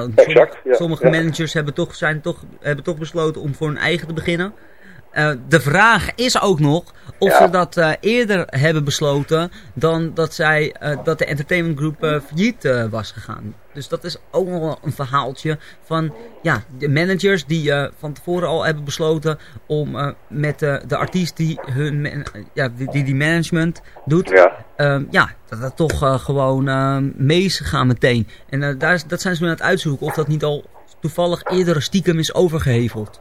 Nou, Exact, sommige ja, sommige ja. managers hebben toch, zijn toch, hebben toch besloten om voor hun eigen te beginnen. Eh, de vraag is ook nog of Ja. ze dat eh, eerder hebben besloten dan dat, zij, eh, dat de entertainment group eh, failliet was gegaan. Dus dat is ook nog wel een verhaaltje van ja, de managers die van tevoren al hebben besloten om met de artiest die, hun, ja, die, die die management doet, Ja. Ehm, ja, dat dat toch gewoon uh, mee is gegaan meteen. En daar, is- dat zijn ze nu aan het uitzoeken of dat niet al toevallig eerder stiekem is overgeheveld.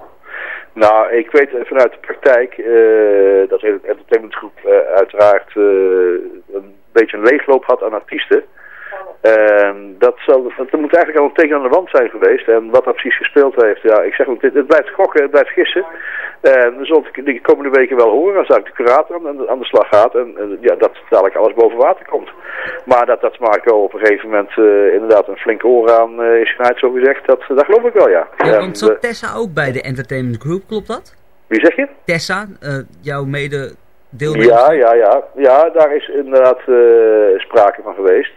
Nou, ik weet vanuit de praktijk eh, dat de entertainmentgroep eh, uiteraard eh, een beetje een leegloop had aan artiesten. En dat, zal, dat moet eigenlijk al een teken aan de wand zijn geweest. En wat dat precies gespeeld heeft, ja, ik zeg ook, dit, het blijft gokken, het blijft gissen. En we zullen het de komende weken wel horen als eigenlijk de curator aan, de- aan de slag gaat. En, en ja, dat dadelijk alles boven water komt. Maar dat, dat Marco op een gegeven moment eh, inderdaad een flinke oor aan eh, is genaaid, zo gezegd, dat, dat geloof ik wel, ja. En, want zat eh, Tessa ook bij de entertainment group, klopt dat? wie zeg je? Tessa, eh, jouw mede deelnemer? Ja, ja, ja. Ja, daar is inderdaad sprake van geweest.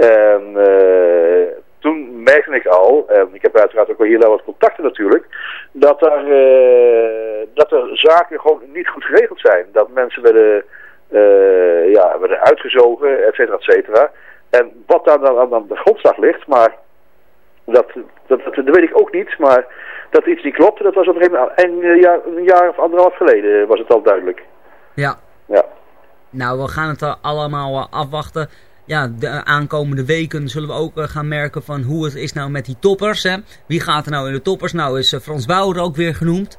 En eh, toen merkte ik al, en ik heb uiteraard ook wel hier wel wat contacten natuurlijk, dat er, eh, dat er zaken gewoon niet goed geregeld zijn. Dat mensen werden, eh, ja, werden uitgezogen, et cetera, et cetera. En wat daar dan aan de grondslag ligt, maar dat, dat, dat, dat weet ik ook niet, maar dat iets niet klopte, dat was op een gegeven moment, een, jaar, een jaar of anderhalf geleden was het al duidelijk. Ja. Ja. Nou, we gaan het er allemaal afwachten. Ja, de aankomende weken zullen we ook eh, gaan merken van hoe het is nou met die toppers. Hè? Wie gaat er nou in de toppers? Nou is eh, Frans Bauer ook weer genoemd.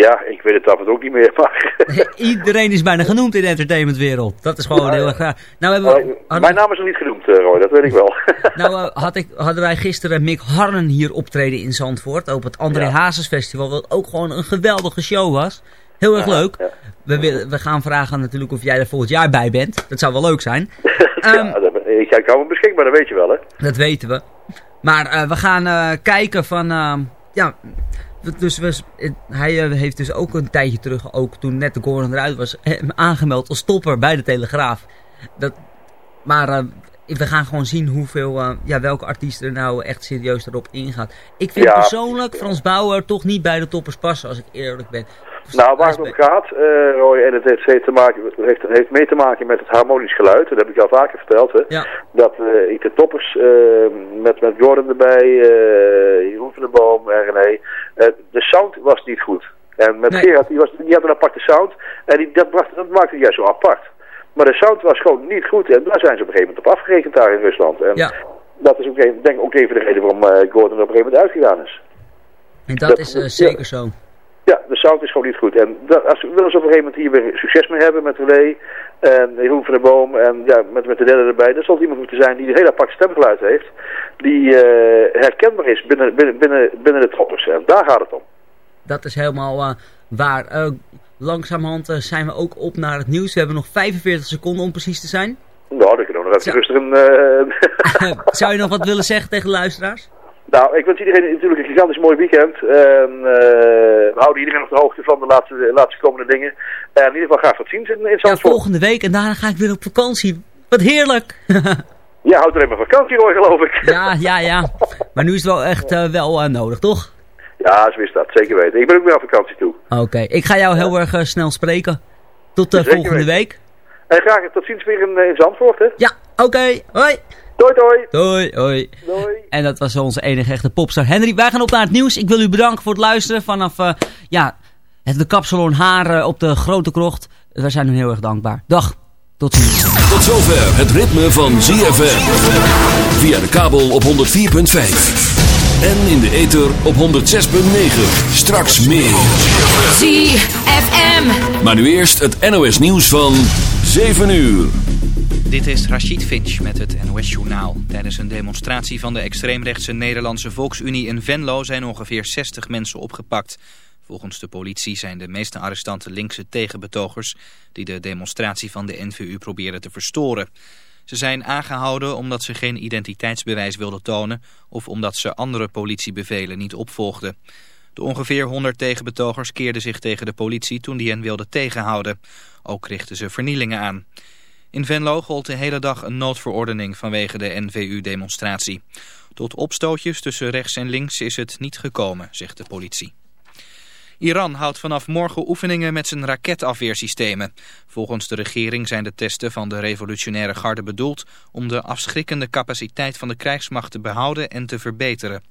Ja, ik weet het af en toe ook niet meer, maar... Iedereen is bijna genoemd in de entertainmentwereld. Dat is gewoon heel erg raar. Nou, hebben we, Maar hadden, Mijn naam is nog niet genoemd, eh, Roy, dat weet ik wel. nou eh, had ik, hadden wij gisteren Mick Harren hier optreden in Zandvoort. Op het André Ja. Hazes Festival. Wat ook gewoon een geweldige show was. Heel erg leuk. ja. We, willen- we gaan vragen natuurlijk of jij er volgend jaar bij bent. Dat zou wel leuk zijn. Ehm, ja, dat ik, hou me beschikbaar, dat weet je wel, hè. Dat weten we. Maar eh, we gaan eh, kijken van... eh, ja, dus we, hij eh, heeft dus ook een tijdje terug, ook toen net de Gordon eruit was, hem aangemeld als topper bij de Telegraaf. Dat, maar we gaan gewoon zien hoeveel, eh, ja, welke artiesten er nou echt serieus erop ingaat. Ik vind Ja, persoonlijk Frans Bauer toch niet bij de toppers passen, als ik eerlijk ben. Nou, waar het om gaat, eh, Roy, en het heeft, te maken, heeft, heeft mee te maken met het harmonisch geluid, dat heb ik al vaker verteld, hè. Ja, Dat eh, ik de toppers met, met Gordon erbij, Jeroen van der Boom en René, eh, de sound was niet goed. En met Nee. Gerard, die, was, die had een aparte sound en die, dat, bracht, dat maakte het juist zo apart. Maar de sound was gewoon niet goed en daar zijn ze op een gegeven moment op afgerekend daar in Rusland. En ja. dat is ook even, denk ik ook even de reden waarom eh, Gordon op een gegeven moment uitgegaan is. en dat Dat- is eh, ja. zeker zo. Ja, de sound is gewoon niet goed. En dat, als, willen ze op een gegeven moment hier weer succes mee hebben met René en Jeroen van der Boom en ja, met, met de derde erbij, dan zal het iemand moeten zijn die een heel apart stemgeluid heeft, die eh, herkenbaar is binnen, binnen, binnen, binnen de troppers. En daar gaat het om. Dat is helemaal waar. Langzamerhand eh, zijn we ook op naar het nieuws. We hebben nog 45 seconden om precies te zijn. Nou, dan kunnen we nog even Zo. rustig een... eh, Zou je nog wat willen zeggen tegen de luisteraars? nou, ik wens iedereen natuurlijk een gigantisch mooi weekend. En eh, we houden iedereen op de hoogte van de laatste, de laatste komende dingen. En in ieder geval graag tot ziens in, in Ja, volgende week en daarna ga ik weer op vakantie. Wat heerlijk! Ja, houdt alleen maar vakantie hoor, geloof ik. ja, ja, ja. Maar nu is het wel echt wel nodig, toch? Ja, zo is dat. Zeker weten. Ik ben ook weer op vakantie toe. Oké, ik ga jou heel erg eh, snel spreken. Tot eh, volgende week. En graag tot ziens weer in, eh, in Zandvoort, hè. Ja, oké. Hoi. Doei, doei. Doei, hoi. Doei. En dat was onze enige echte popstar Henry. Wij gaan op naar het nieuws. Ik wil u bedanken voor het luisteren vanaf eh, ja, het de kapsalon Haar eh, op de Grote Krocht. We zijn u heel erg dankbaar. Dag, tot ziens. Tot zover het ritme van ZFM. Via de kabel op 104.5. En in de ether op 106.9. Straks meer. ZFM. Maar nu eerst het NOS nieuws van 7 uur. Dit is Rachid Finch met het NOS-journaal. Tijdens een demonstratie van de extreemrechtse Nederlandse Volksunie in Venlo zijn ongeveer 60 mensen opgepakt. Volgens de politie zijn de meeste arrestanten linkse tegenbetogers die de demonstratie van de NVU proberen te verstoren. Ze zijn aangehouden omdat ze geen identiteitsbewijs wilden tonen of omdat ze andere politiebevelen niet opvolgden. De ongeveer 100 tegenbetogers keerden zich tegen de politie toen die hen wilde tegenhouden. Ook richtten ze vernielingen aan. In Venlo gold de hele dag een noodverordening vanwege de NVU-demonstratie. Tot opstootjes tussen rechts en links is het niet gekomen, zegt de politie. Iran houdt vanaf morgen oefeningen met zijn raketafweersystemen. Volgens de regering zijn de testen van de revolutionaire garde bedoeld... om de afschrikkende capaciteit van de krijgsmacht te behouden en te verbeteren.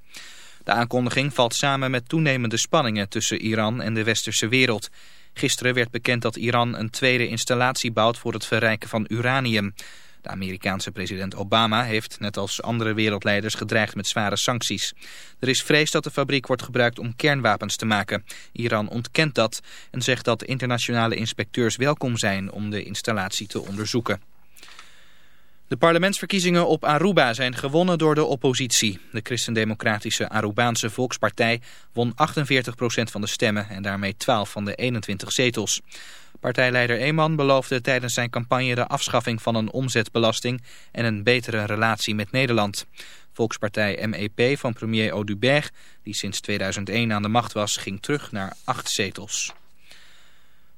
De aankondiging valt samen met toenemende spanningen tussen Iran en de westerse wereld. Gisteren werd bekend dat Iran een tweede installatie bouwt voor het verrijken van uranium. De Amerikaanse president Obama heeft, net als andere wereldleiders, gedreigd met zware sancties. Er is vrees dat de fabriek wordt gebruikt om kernwapens te maken. Iran ontkent dat en zegt dat internationale inspecteurs welkom zijn om de installatie te onderzoeken. De parlementsverkiezingen op Aruba zijn gewonnen door de oppositie. De christendemocratische Arubaanse Volkspartij won 48% van de stemmen en daarmee 12 van de 21 zetels. Partijleider Eeman beloofde tijdens zijn campagne de afschaffing van een omzetbelasting en een betere relatie met Nederland. Volkspartij MEP van premier Audubert, die sinds 2001 aan de macht was, ging terug naar acht zetels.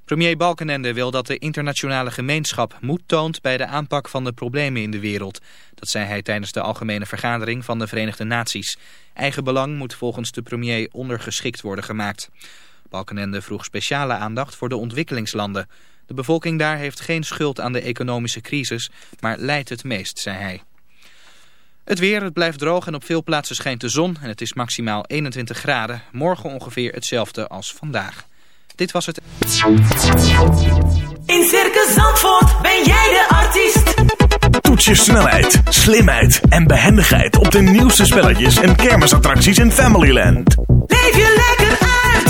Premier Balkenende wil dat de internationale gemeenschap moed toont bij de aanpak van de problemen in de wereld. Dat zei hij tijdens de algemene vergadering van de Verenigde Naties. Eigen belang moet volgens de premier ondergeschikt worden gemaakt. Balkenende vroeg speciale aandacht voor de ontwikkelingslanden. De bevolking daar heeft geen schuld aan de economische crisis, maar lijdt het meest, zei hij. Het weer, het blijft droog en op veel plaatsen schijnt de zon en het is maximaal 21 graden. Morgen ongeveer hetzelfde als vandaag. Dit was het. In Circus Zandvoort ben jij de artiest. Toets je snelheid, slimheid en behendigheid op de nieuwste spelletjes en kermisattracties in Familyland. Leef je lekker uit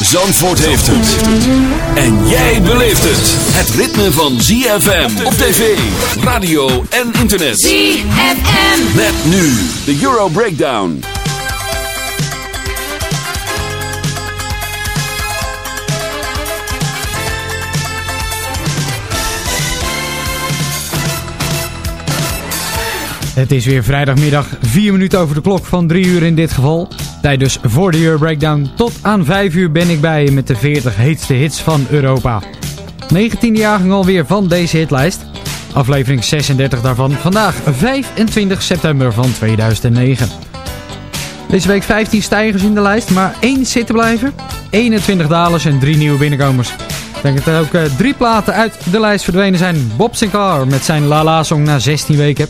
Zandvoort heeft het. En jij beleeft het. Het ritme van ZFM op tv, radio en internet. ZFM. Met nu de Euro Breakdown. Het is weer vrijdagmiddag, 4 minuten over de klok van 3 uur in dit geval. Tijd dus voor de Euro Breakdown. Tot aan 5 uur ben ik bij met de 40 heetste hits van Europa. 19e jaargang alweer van deze hitlijst. Aflevering 36 daarvan vandaag 25 september van 2009. Deze week 15 stijgers in de lijst, maar 1 zittenblijver, 21 dalers en 3 nieuwe binnenkomers. Ik denk dat er ook uh, drie platen uit de lijst verdwenen zijn. Bob Sinclair met zijn La La Song na 16 weken.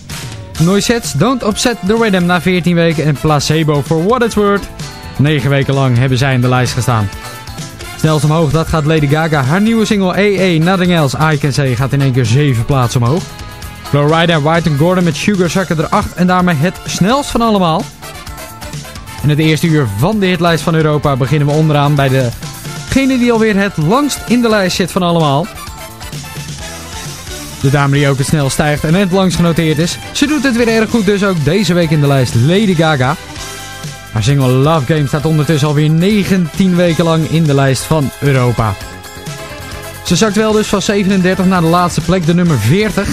Noisettes, Don't Upset the Rhythm na 14 weken en Placebo for What It's Worth. 9 weken lang hebben zij in de lijst gestaan. Snelst omhoog, dat gaat Lady Gaga. Haar nieuwe single AA, Nothing Else, I Can Say, gaat in één keer 7 plaatsen omhoog. Florida, White and Gordon met Sugar zakken er 8 en daarmee het snelst van allemaal. In het eerste uur van de hitlijst van Europa beginnen we onderaan bij degene die alweer het langst in de lijst zit van allemaal. De dame die ook het snel stijgt en het langst genoteerd is. Ze doet het weer erg goed, dus ook deze week in de lijst Lady Gaga. Haar single Love Game staat ondertussen alweer 19 weken lang in de lijst van Europa. Ze zakt wel dus van 37 naar de laatste plek, de nummer 40.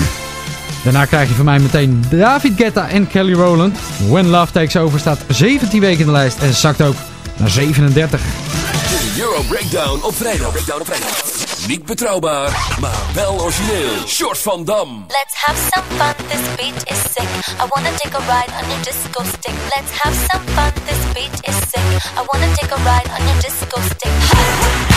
Daarna krijg je van mij meteen David Guetta en Kelly Rowland. When Love Takes Over staat 17 weken in de lijst en zakt ook naar 37. De Euro Breakdown op vrijdag. Breakdown op vrijdag. Niet betrouwbaar, maar wel origineel. Short van Dam. Let's have some fun, this beat is sick. I wanna take a ride on your disco stick. Let's have some fun, this beat is sick. I wanna take a ride on your disco stick.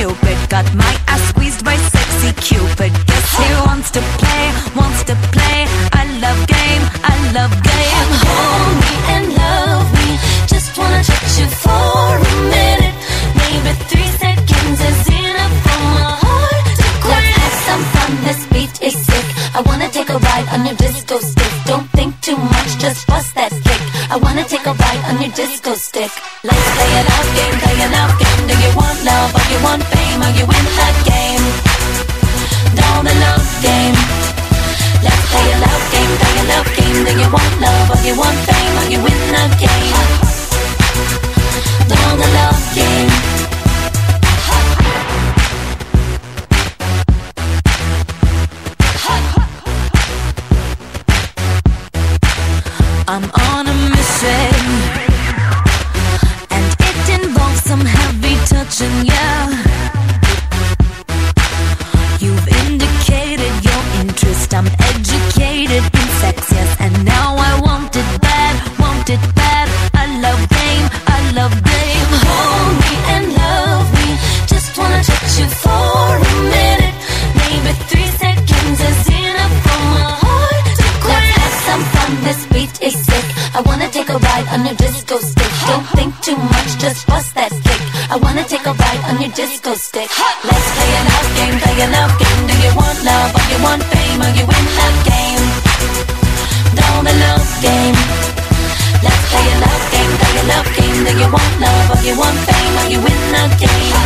Cupid got my your disco stick. Don't think too much, just bust that stick. I wanna take a ride on your disco stick. Let's play a love game, play a love game. Do you want love or you want fame or you win the game? Down the love game. Let's play a love game, play a love game. Do you want love or you want fame or you win the game?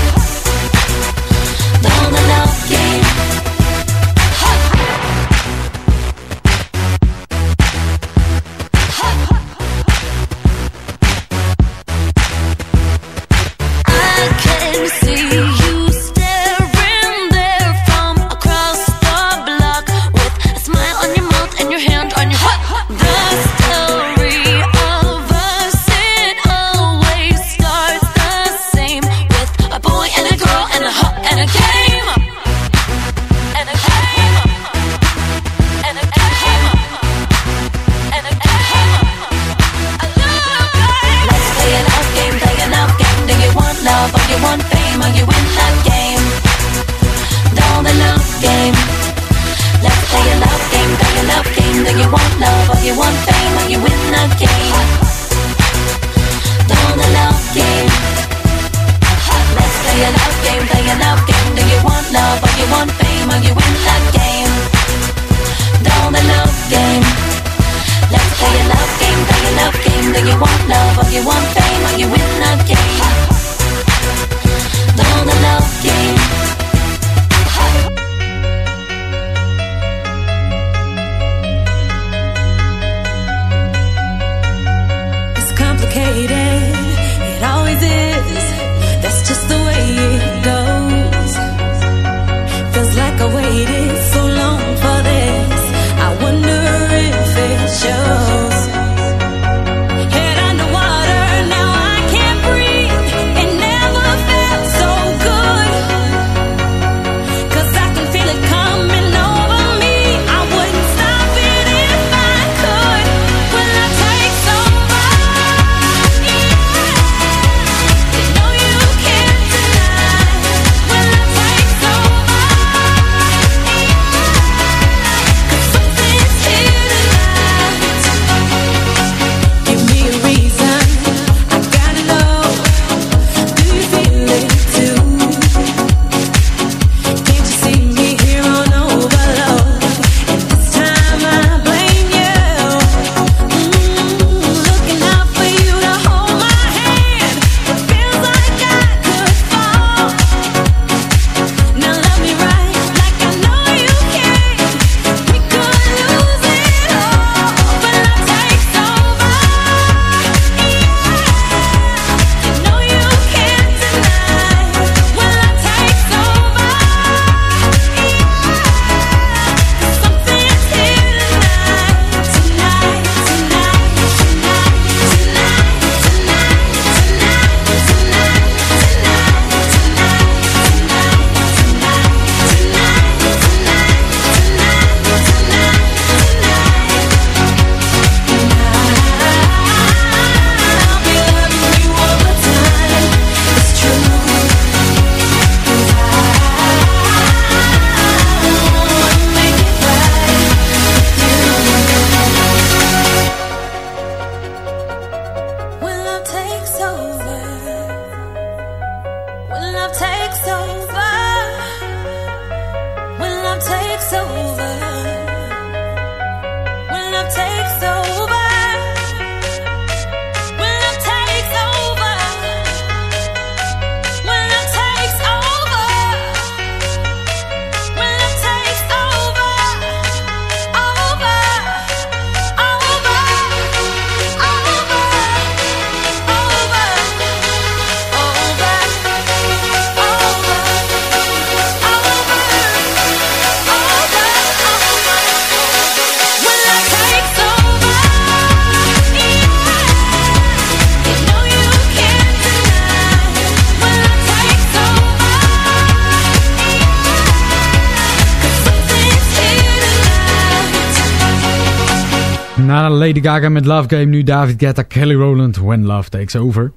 Lady Gaga met Love Game, nu David Guetta, Kelly Rowland, When Love Takes Over.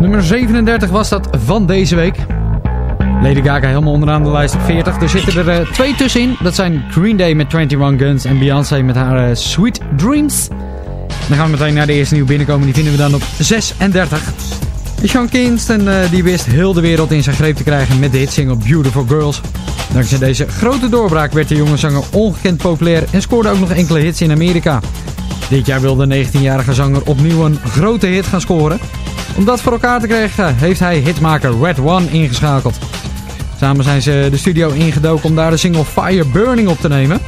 Nummer 37 was dat van deze week. Lady Gaga helemaal onderaan de lijst op 40. Er zitten er eh, twee tussenin. Dat zijn Green Day met 21 Guns en Beyoncé met haar eh, Sweet Dreams. Dan gaan we meteen naar de eerste nieuw binnenkomen. Die vinden we dan op 36. Sean Kingston eh, die wist heel de wereld in zijn greep te krijgen met de hitsingle Beautiful Girls. Dankzij deze grote doorbraak werd de jonge zanger ongekend populair en scoorde ook nog enkele hits in Amerika. Dit jaar wil de 19-jarige zanger opnieuw een grote hit gaan scoren. Om dat voor elkaar te krijgen heeft hij hitmaker Red One ingeschakeld. Samen zijn ze de studio ingedoken om daar de single Fire Burning op te nemen.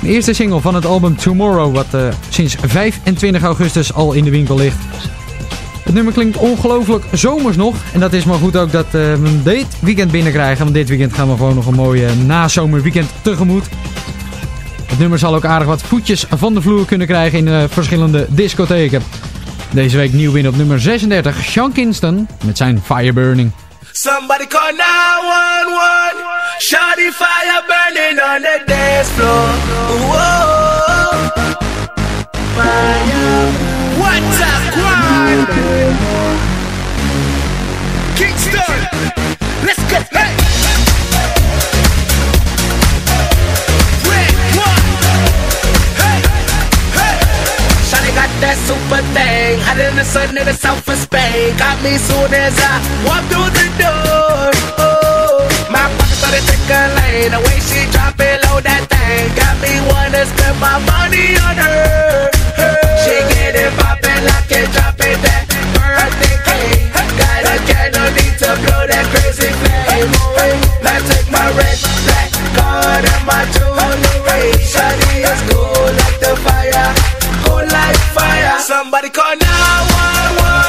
De eerste single van het album Tomorrow, wat eh, sinds 25 augustus al in de winkel ligt. Het nummer klinkt ongelooflijk zomers nog. En dat is maar goed ook dat eh, we dit weekend binnenkrijgen. Want dit weekend gaan we gewoon nog een mooie nazomerweekend tegemoet. Het nummer zal ook aardig wat voetjes van de vloer kunnen krijgen in eh, verschillende discotheken. Deze week nieuw win op nummer 36, Sean Kingston met zijn Fire Burning. Somebody call 911. Shawty fire burning on the dance floor. Whoa. Fire. Super thing. Hot in the sun in the south of Spain. Got me soon as I walk through the door. Oh, my pocket started tickling. The way she drop it low, that thing got me wanna spend my money on her. She get it poppin', lock it, drop it, that birthday. Got a candle, blow that crazy flame. Now take my red, black card and my is cool like the fire, like fire. Somebody call 911.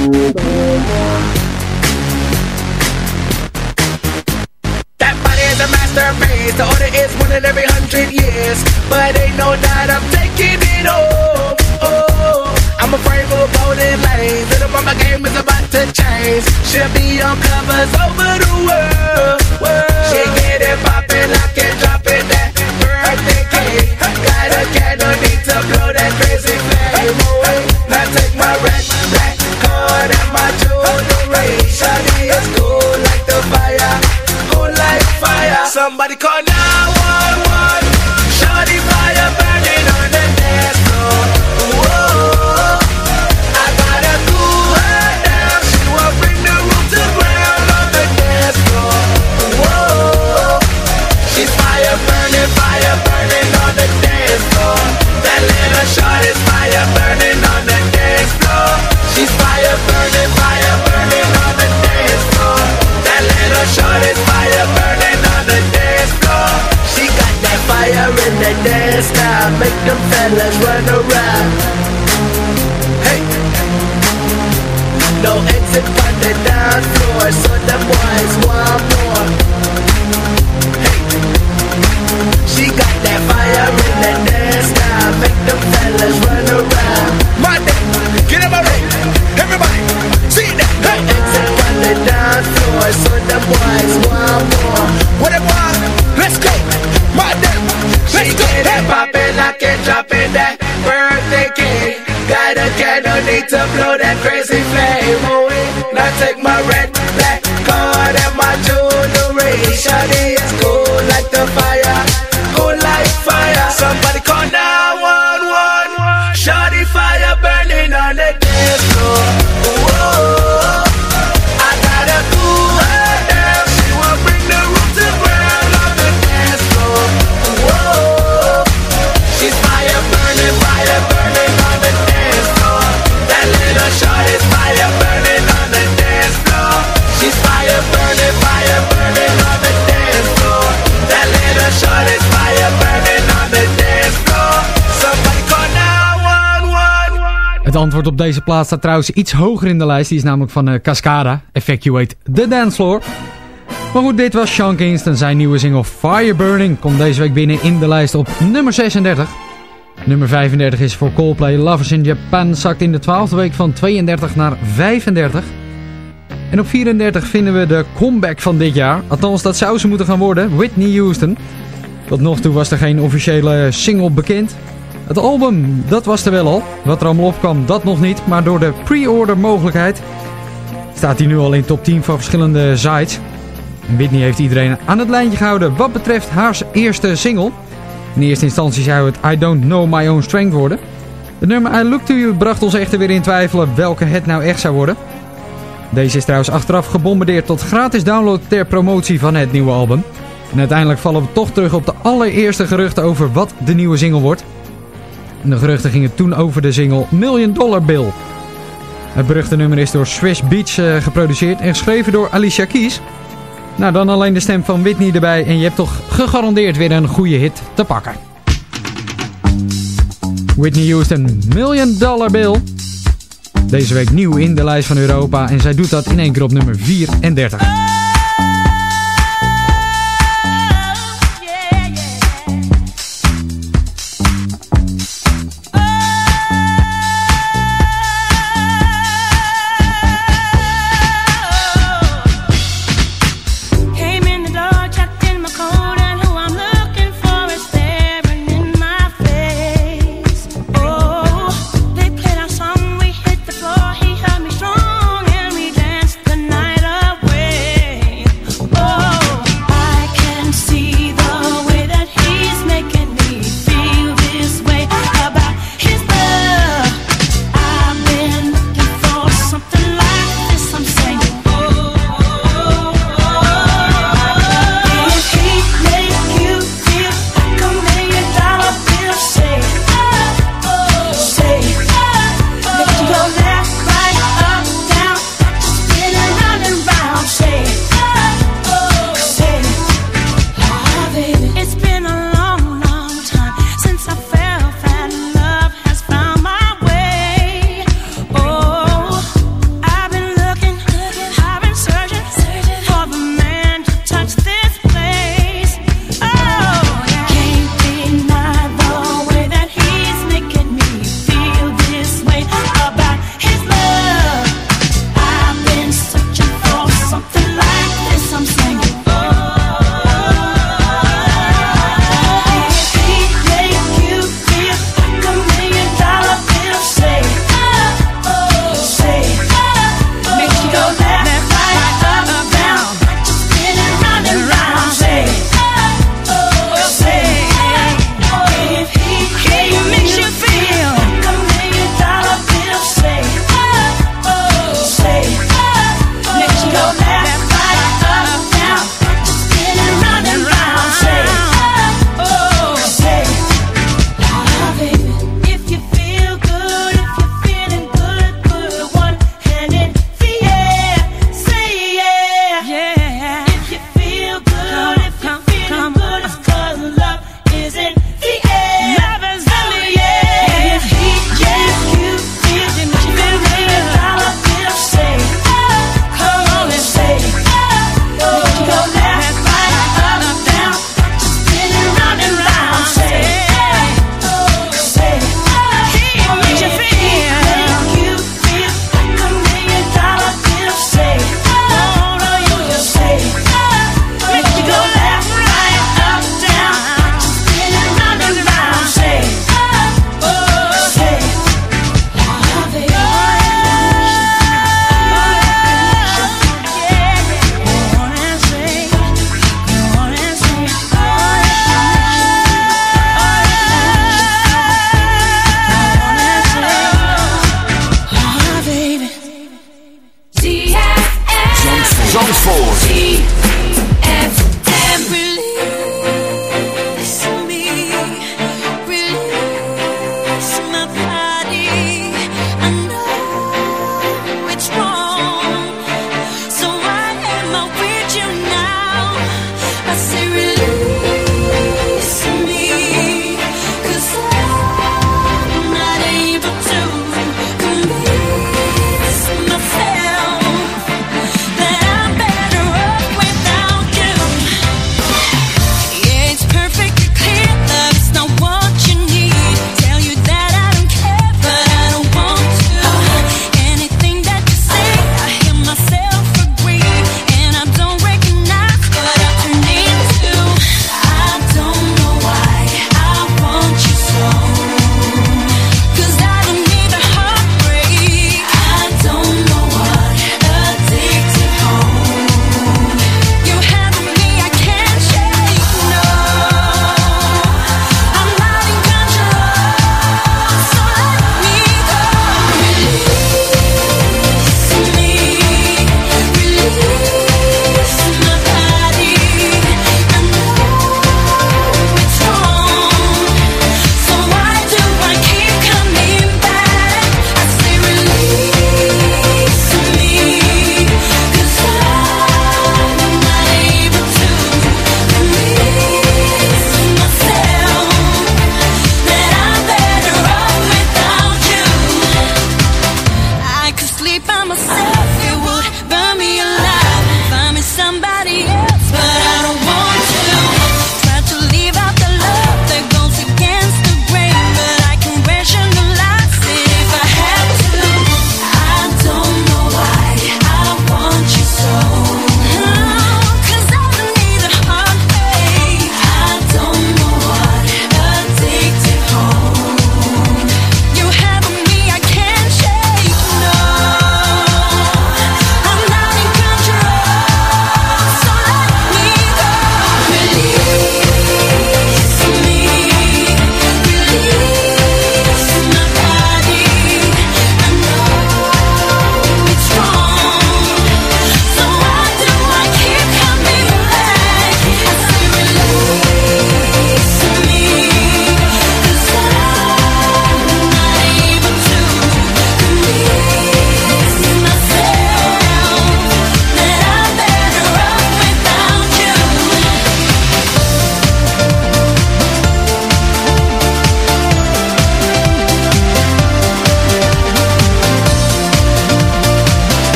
That body is a masterpiece. The order is one in every hundred years. But ain't no doubt I'm taking it all. Oh, I'm afraid for golden lanes. Little mama game is about to change. She'll be on covers over the world. Somebody call can't Make them fellas run around. Hey. No exit but the dance floor So the boys want more. Hey. She got that fire in the dance style Make them fellas run around. My day, get in my ring Everybody, see that. Hey No exit but the dance floor So the boys want more. What it want? Let's go. My day. She get it poppin' like it droppin' that birthday cake. Got a candle, need to blow that crazy flame. Oh, now take my red, black card and my jewelry. Shawty is cool. Op deze plaats staat trouwens iets hoger in de lijst. Die is namelijk van eh, Cascada, Evacuate the Dance Floor. Maar goed, dit was Sean Kingston. Zijn nieuwe single Fire Burning komt deze week binnen in de lijst op nummer 36. Nummer 35 is voor Coldplay. Lovers in Japan zakt in de 12e week van 32 naar 35. En op 34 vinden we de comeback van dit jaar. Althans, dat zou ze moeten gaan worden. Whitney Houston. Tot nog toe was er geen officiële single bekend. Het album, dat was er wel al. Wat er allemaal opkwam, dat nog niet. Maar door de pre-order mogelijkheid staat hij nu al in top 10 van verschillende sites. Whitney heeft iedereen aan het lijntje gehouden wat betreft haar eerste single. In eerste instantie zou het I Don't Know My Own Strength worden. Het nummer I Look To You bracht ons echter weer in twijfelen welke het nou echt zou worden. Deze is trouwens achteraf gebombardeerd tot gratis download ter promotie van het nieuwe album. En uiteindelijk vallen we toch terug op de allereerste geruchten over wat de nieuwe single wordt. De geruchten gingen toen over de single Million Dollar Bill. Het beruchte nummer is door Swish Beach eh, geproduceerd en geschreven door Alicia Keys. Nou, dan alleen de stem van Whitney erbij en je hebt toch gegarandeerd weer een goede hit te pakken. Whitney Houston, Million Dollar Bill. Deze week nieuw in de lijst van Europa en zij doet dat in één keer op nummer 34.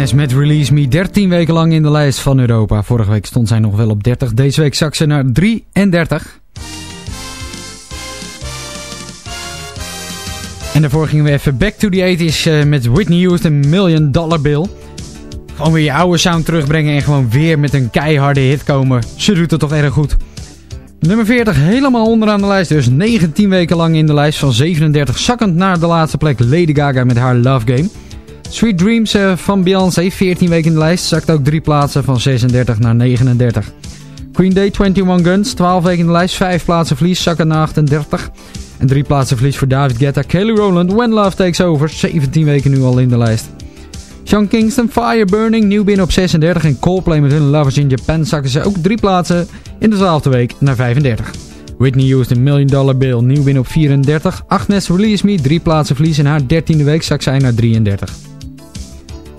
Agnes met Release Me 13 weken lang in de lijst van Europa. Vorige week stond zij nog wel op 30. Deze week zak ze naar 33. En daarvoor gingen we even back to the 80s eh, met Whitney Houston Million Dollar Bill. Gewoon weer je oude sound terugbrengen en gewoon weer met een keiharde hit komen. Ze doet het toch erg goed. Nummer 40 helemaal onderaan de lijst. Dus 19 weken lang in de lijst. Van 37 zakkend naar de laatste plek. Lady Gaga met haar Love Game. Sweet Dreams eh, van Beyoncé, 14 weken in de lijst. Zakt ook drie plaatsen van 36 naar 39. Green Day, 21 Guns, 12 weken in de lijst. 5 plaatsen verlies, zakken naar 38. En drie plaatsen verlies voor David Guetta. Kelly Rowland, When Love Takes Over, 17 weken nu al in de lijst. Sean Kingston, Fire Burning, nieuw binnen op 36. En Coldplay met hun Lovers in Japan zakken ze ook drie plaatsen in de 12e week naar 35. Whitney Houston, Million Dollar Bill, nieuw binnen op 34. Agnes Release Me, drie plaatsen verlies in haar 13e week zak zij naar 33.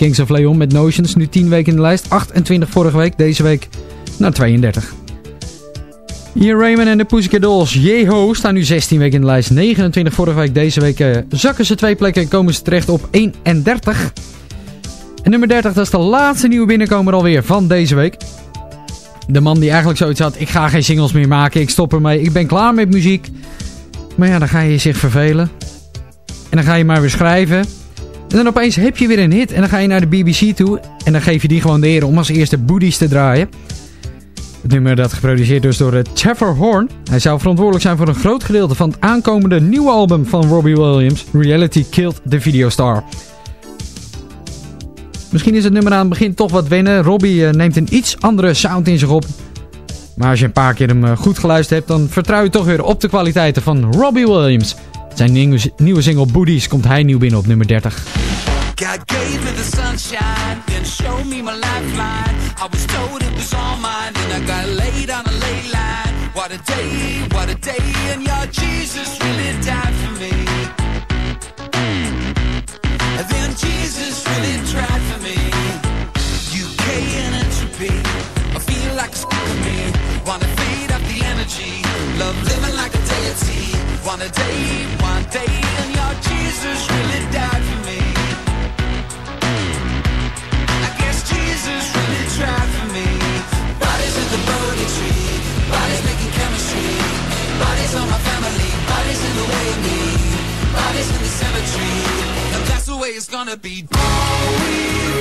Kings of Leon met Notions, nu 10 weken in de lijst. 28 vorige week, deze week naar 32. Ian Raymond en de Pussycat Dolls, Jeho, staan nu 16 weken in de lijst. 29 vorige week, deze week eh, zakken ze twee plekken en komen ze terecht op 31. En nummer 30, dat is de laatste nieuwe binnenkomer alweer van deze week. De man die eigenlijk zoiets had, ik ga geen singles meer maken, ik stop ermee, ik ben klaar met muziek. Maar ja, dan ga je zich vervelen. En dan ga je maar weer schrijven. En dan opeens heb je weer een hit. En dan ga je naar de BBC toe. En dan geef je die gewoon de eer om als eerste Booties te draaien. Het nummer dat geproduceerd is door eh, Trevor Horn. Hij zou verantwoordelijk zijn voor een groot gedeelte van het aankomende nieuwe album van Robbie Williams. Reality Killed the Video Star. Misschien is het nummer aan het begin toch wat wennen. Robbie eh, neemt een iets andere sound in zich op. Maar als je een paar keer hem eh, goed geluisterd hebt, dan vertrouw je toch weer op de kwaliteiten van Robbie Williams. Zijn nieuwe, nieuwe single Booties komt hij nieuw binnen op nummer 30. God gave me the sunshine, then showed me my lifeline. I was told it was all mine, then I got laid on a ley line. What a day, what a day, and your Jesus really died for me. And then Jesus really tried for me. UK and entropy, I feel like of me. Wanna feed up the energy, love living like a deity. One day, one day, and your Jesus really died for me. I guess Jesus really tried for me. Bodies in the body tree, bodies making chemistry, bodies on my family, bodies in the way of me, bodies in the cemetery, and that's the way it's gonna be. All we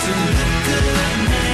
to look good naked,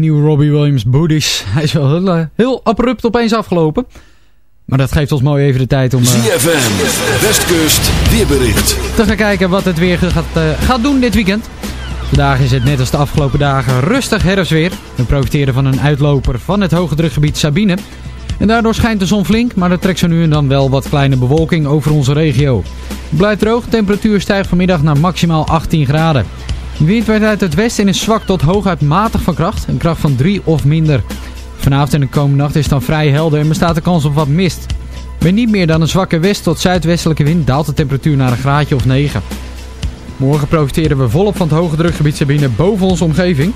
nieuwe Robbie Williams Boodies. Hij is wel heel, eh, heel abrupt opeens afgelopen. Maar dat geeft ons mooi even de tijd om ZFM, Westkust, weerbericht. te gaan kijken wat het weer gaat, eh, gaat doen dit weekend. Vandaag is het net als de afgelopen dagen rustig herfstweer. We profiteren van een uitloper van het hoge drukgebied Sabine. En daardoor schijnt de zon flink, maar er trekt zo nu en dan wel wat kleine bewolking over onze regio. Het blijft droog, de temperatuur stijgt vanmiddag naar maximaal 18 graden. De wind waait uit het westen en is zwak tot hooguit matig van kracht, een kracht van 3 of minder. Vanavond en de komende nacht is het dan vrij helder en bestaat de kans op wat mist. Bij niet meer dan een zwakke west- tot zuidwestelijke wind daalt de temperatuur naar een graadje of 9. Morgen profiteren we volop van het hoge drukgebied Sabine boven onze omgeving.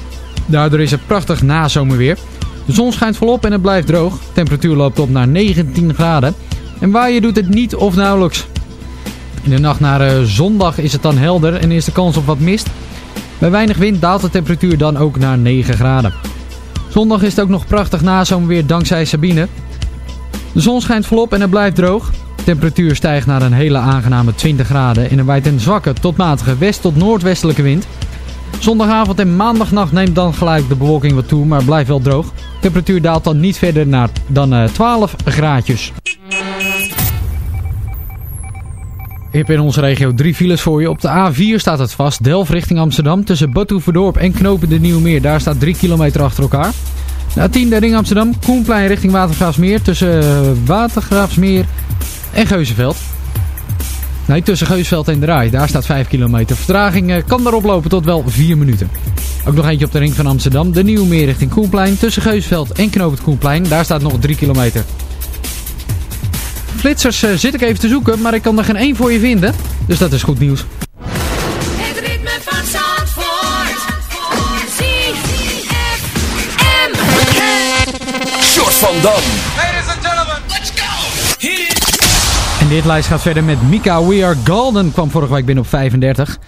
Daardoor is het prachtig nazomerweer. De zon schijnt volop en het blijft droog. De temperatuur loopt op naar 19 graden. En waaien doet het niet of nauwelijks. In de nacht naar eh, zondag is het dan helder en is de kans op wat mist. Bij weinig wind daalt de temperatuur dan ook naar 9 graden. Zondag is het ook nog prachtig nazomerweer dankzij Sabine. De zon schijnt volop en het blijft droog. De temperatuur stijgt naar een hele aangename 20 graden en er waait een zwakke tot matige west- tot noordwestelijke wind. Zondagavond en maandagnacht neemt dan gelijk de bewolking wat toe, maar blijft wel droog. De temperatuur daalt dan niet verder naar dan eh, 12 graadjes. Heb in onze regio drie files voor je. Op de A4 staat het vast. Delft richting Amsterdam tussen Badhoevedorp en Knopen de Nieuwmeer. Daar staat 3 kilometer achter elkaar. De A10 de ring Amsterdam. Koenplein richting Watergraafsmeer tussen eh, Watergraafsmeer en Geuzenveld. Nee, tussen Geusveld en Draai. Daar staat 5 kilometer. Vertraging eh, kan daarop lopen tot wel 4 minuten. Ook nog eentje op de ring van Amsterdam. De Nieuwe Meer richting Koenplein. Tussen Geusveld en Knoop het Koenplein. Daar staat nog 3 kilometer. Flitsers eh, zit ik even te zoeken, maar ik kan er geen één voor je vinden. Dus dat is goed nieuws. Het ritme van Zandvoort. ZFM. Short van Dam. Ladies and gentlemen, let's go! Hit it! En dit lijst gaat verder met Mika We Are Golden. Kwam vorige week binnen op 35.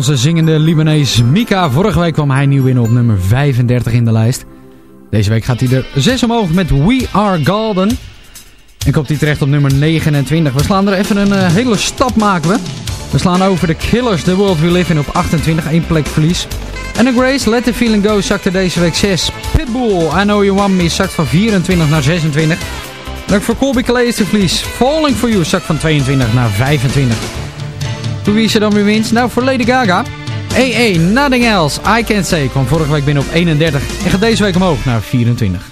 onze zingende Libanees Mika. Vorige week kwam hij nieuw in op nummer 35 in de lijst. Deze week gaat hij er 6 omhoog met We Are Golden. En komt hij terecht op nummer 29. We slaan er even een eh, hele stap maken we. We slaan over de Killers, The World We Live In op 28, één plek verlies. En de Grace, Let The Feeling Go, zakte deze week 6. Pitbull, I Know You Want Me, zakt van 24 naar 26. Dank voor Colby Clay de verlies. Falling For You, zakt van 22 naar 25. Toen wie is er dan weer winst? Nou, voor Lady Gaga. AA, Nothing Else, I Can't Say kwam vorige week binnen op 31 en gaat deze week omhoog naar 24.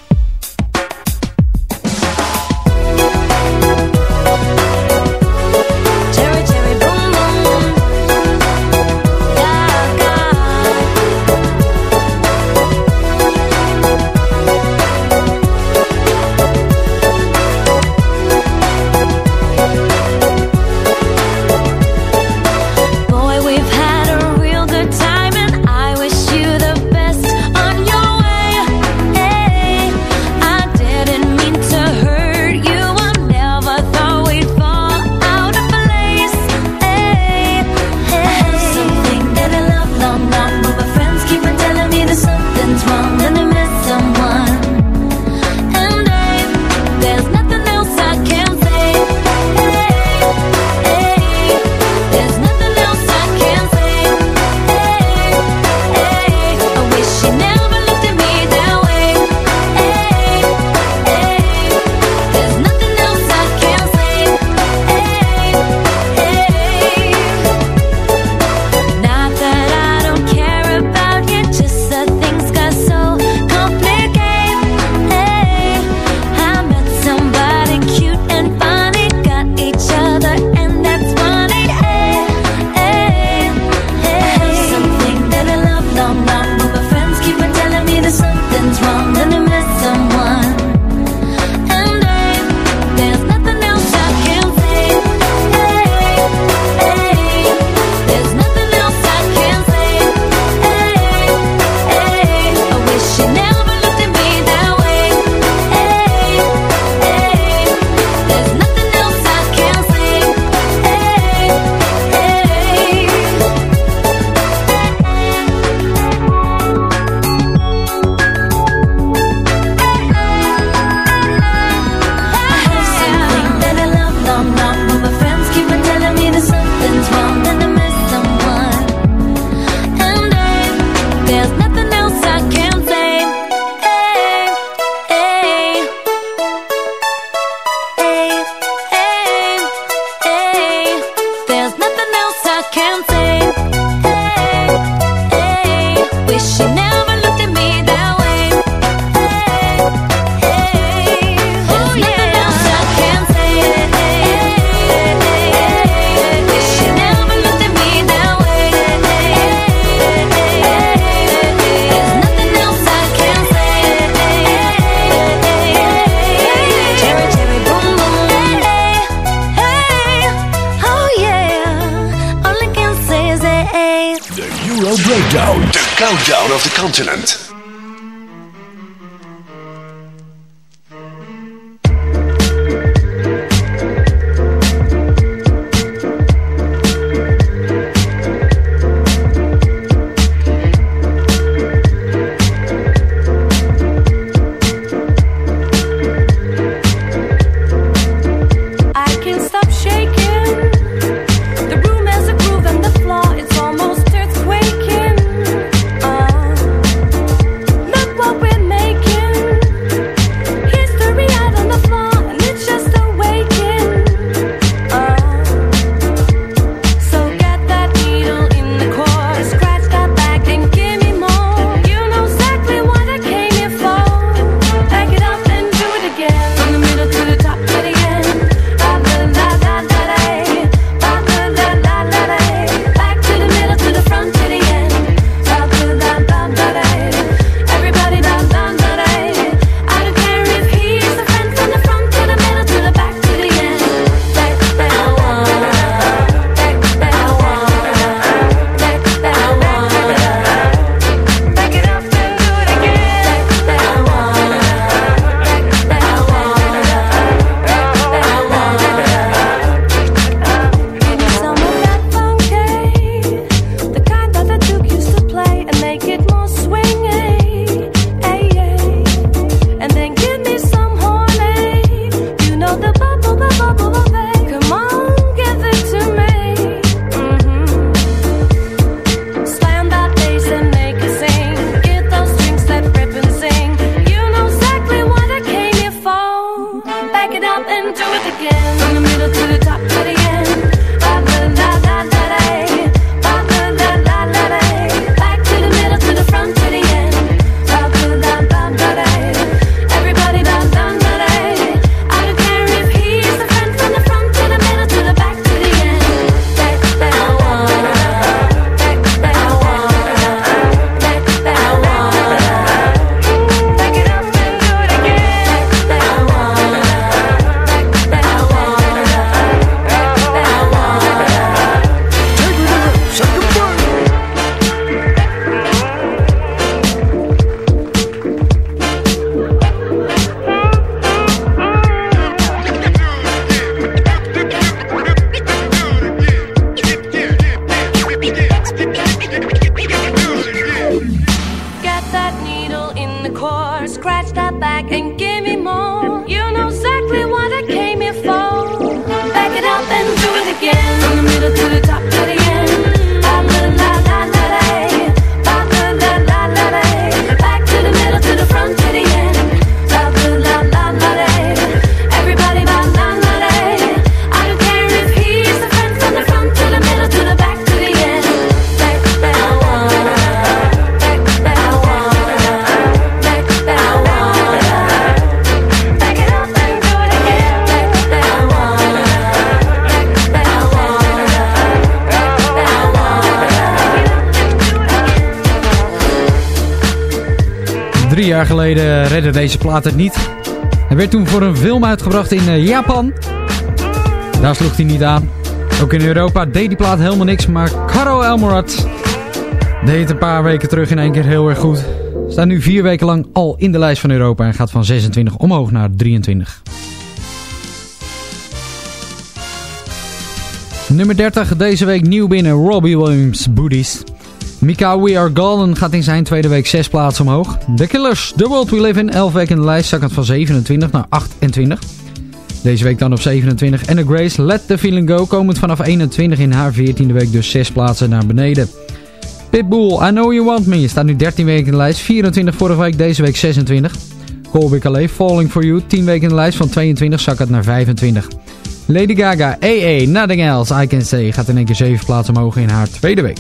Het niet. Hij werd toen voor een film uitgebracht in eh, Japan. Daar sloeg hij niet aan. Ook in Europa deed die plaat helemaal niks, maar Caro Elmorat deed een paar weken terug in één keer heel erg goed. Staat nu vier weken lang al in de lijst van Europa en gaat van 26 omhoog naar 23. Nummer 30 deze week nieuw binnen Robbie Williams Booties. Mika We Are Golden gaat in zijn tweede week 6 plaatsen omhoog. The Killers, The World We Live In, 11 weken in de lijst, zakkend van 27 naar 28. Deze week dan op 27. En The Grace, Let The Feeling Go, komend vanaf 21 in haar 14e week, dus 6 plaatsen naar beneden. Pitbull, I Know You Want Me, staat nu 13 weken in de lijst, 24 vorige week, deze week 26. Colby Calais, Falling For You, 10 weken in de lijst, van 22 zakkend naar 25. Lady Gaga, AA, Nothing Else I Can Say, gaat in één keer 7 plaatsen omhoog in haar tweede week.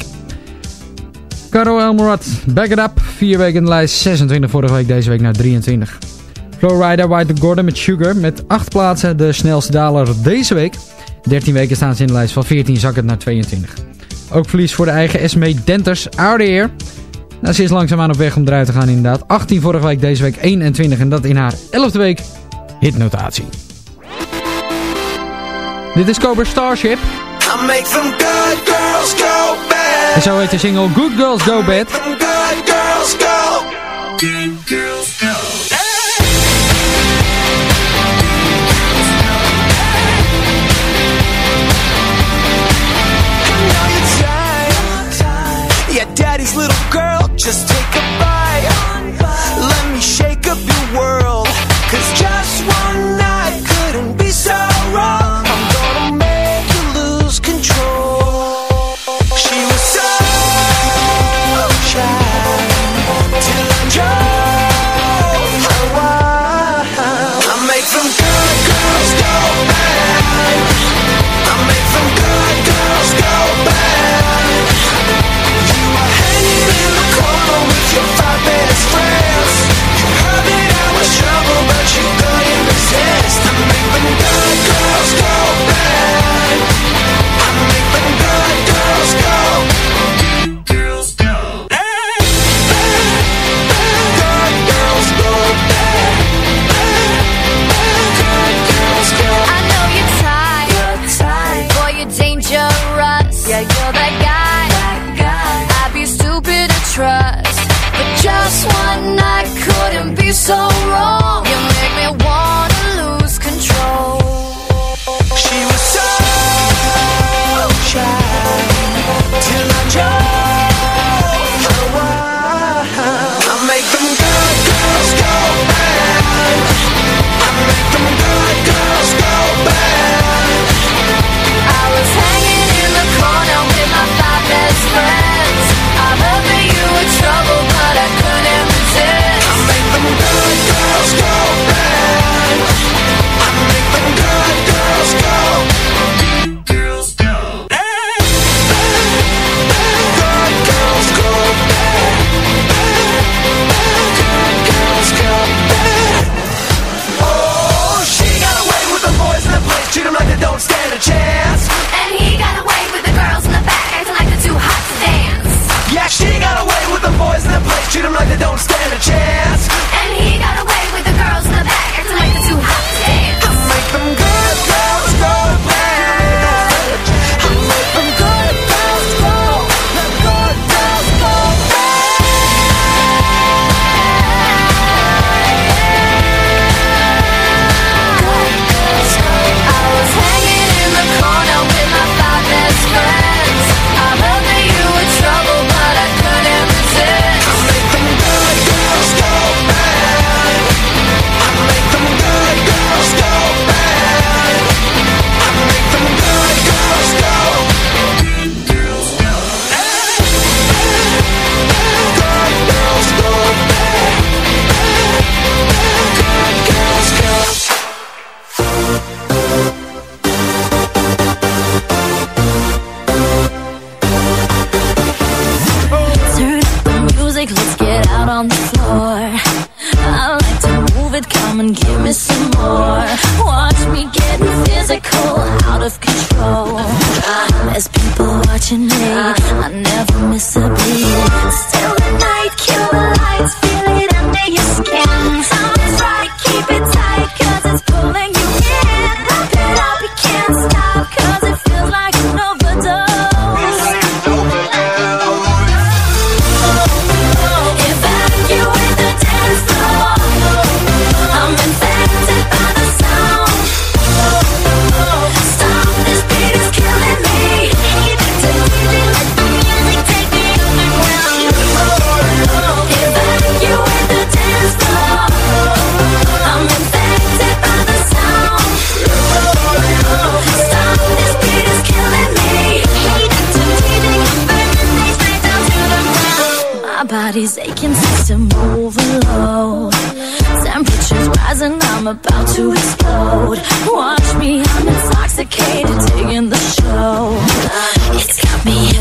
Caro Elmorat, Back It Up, 4 weken in de lijst, 26 vorige week, deze week naar 23. Flowrider, White Gordon met Sugar, met 8 plaatsen, de snelste daler deze week. 13 weken staan ze in de lijst, van 14 zakken naar 22. Ook verlies voor de eigen Esme Denters, Here. Nou, ze is langzaamaan op weg om eruit te gaan inderdaad. 18 vorige week, deze week 21 en dat in haar 11e week hitnotatie. Dit is Cobra Starship. I make them good girls bad. En zo heet de single Good Girls Go Bad. Good daddy's little girl, just take a bite. Let me shake up your world. Cause just one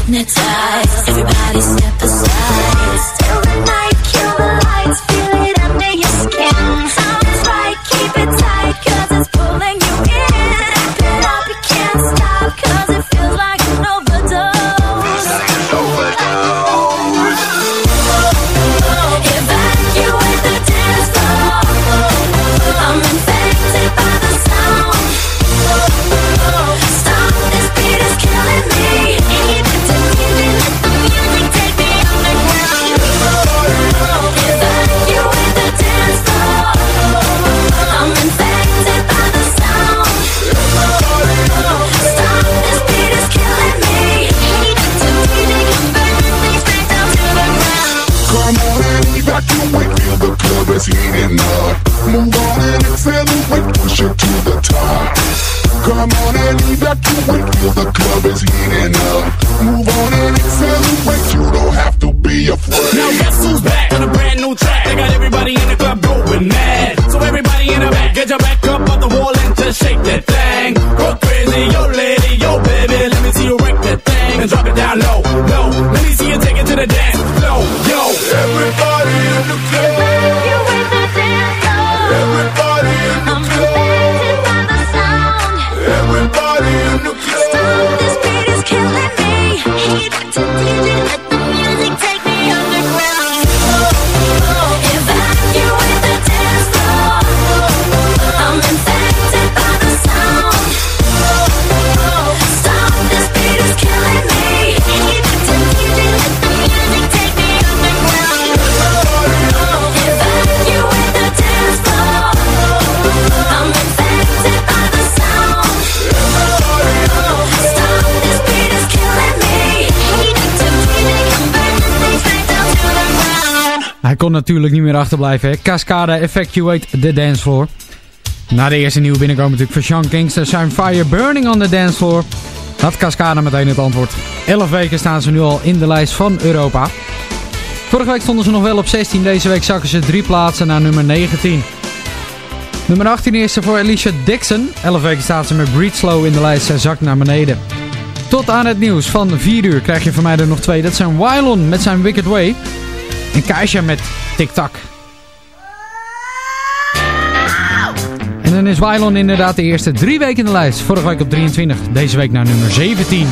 hypnotized. Everybody step kon natuurlijk niet meer achterblijven. Hè? Cascada Evacuate the Dance Floor. Na de eerste nieuwe binnenkomen natuurlijk van Sean Kingston. Zijn Fire Burning on the Dance Floor. Had Cascada meteen het antwoord. 11 weken staan ze nu al in de lijst van Europa. Vorige week stonden ze nog wel op 16. Deze week zakken ze drie plaatsen naar nummer 19. Nummer 18 is er voor Alicia Dixon. 11 weken staat ze met Breedslow in de lijst. Zij zakt naar beneden. Tot aan het nieuws van 4 uur krijg je van mij er nog twee. Dat zijn Wylon met zijn Wicked Way. En Keisha met Tik-Tak. En dan is Wylon inderdaad de eerste drie weken in de lijst. Vorige week op 23, deze week naar nummer 17.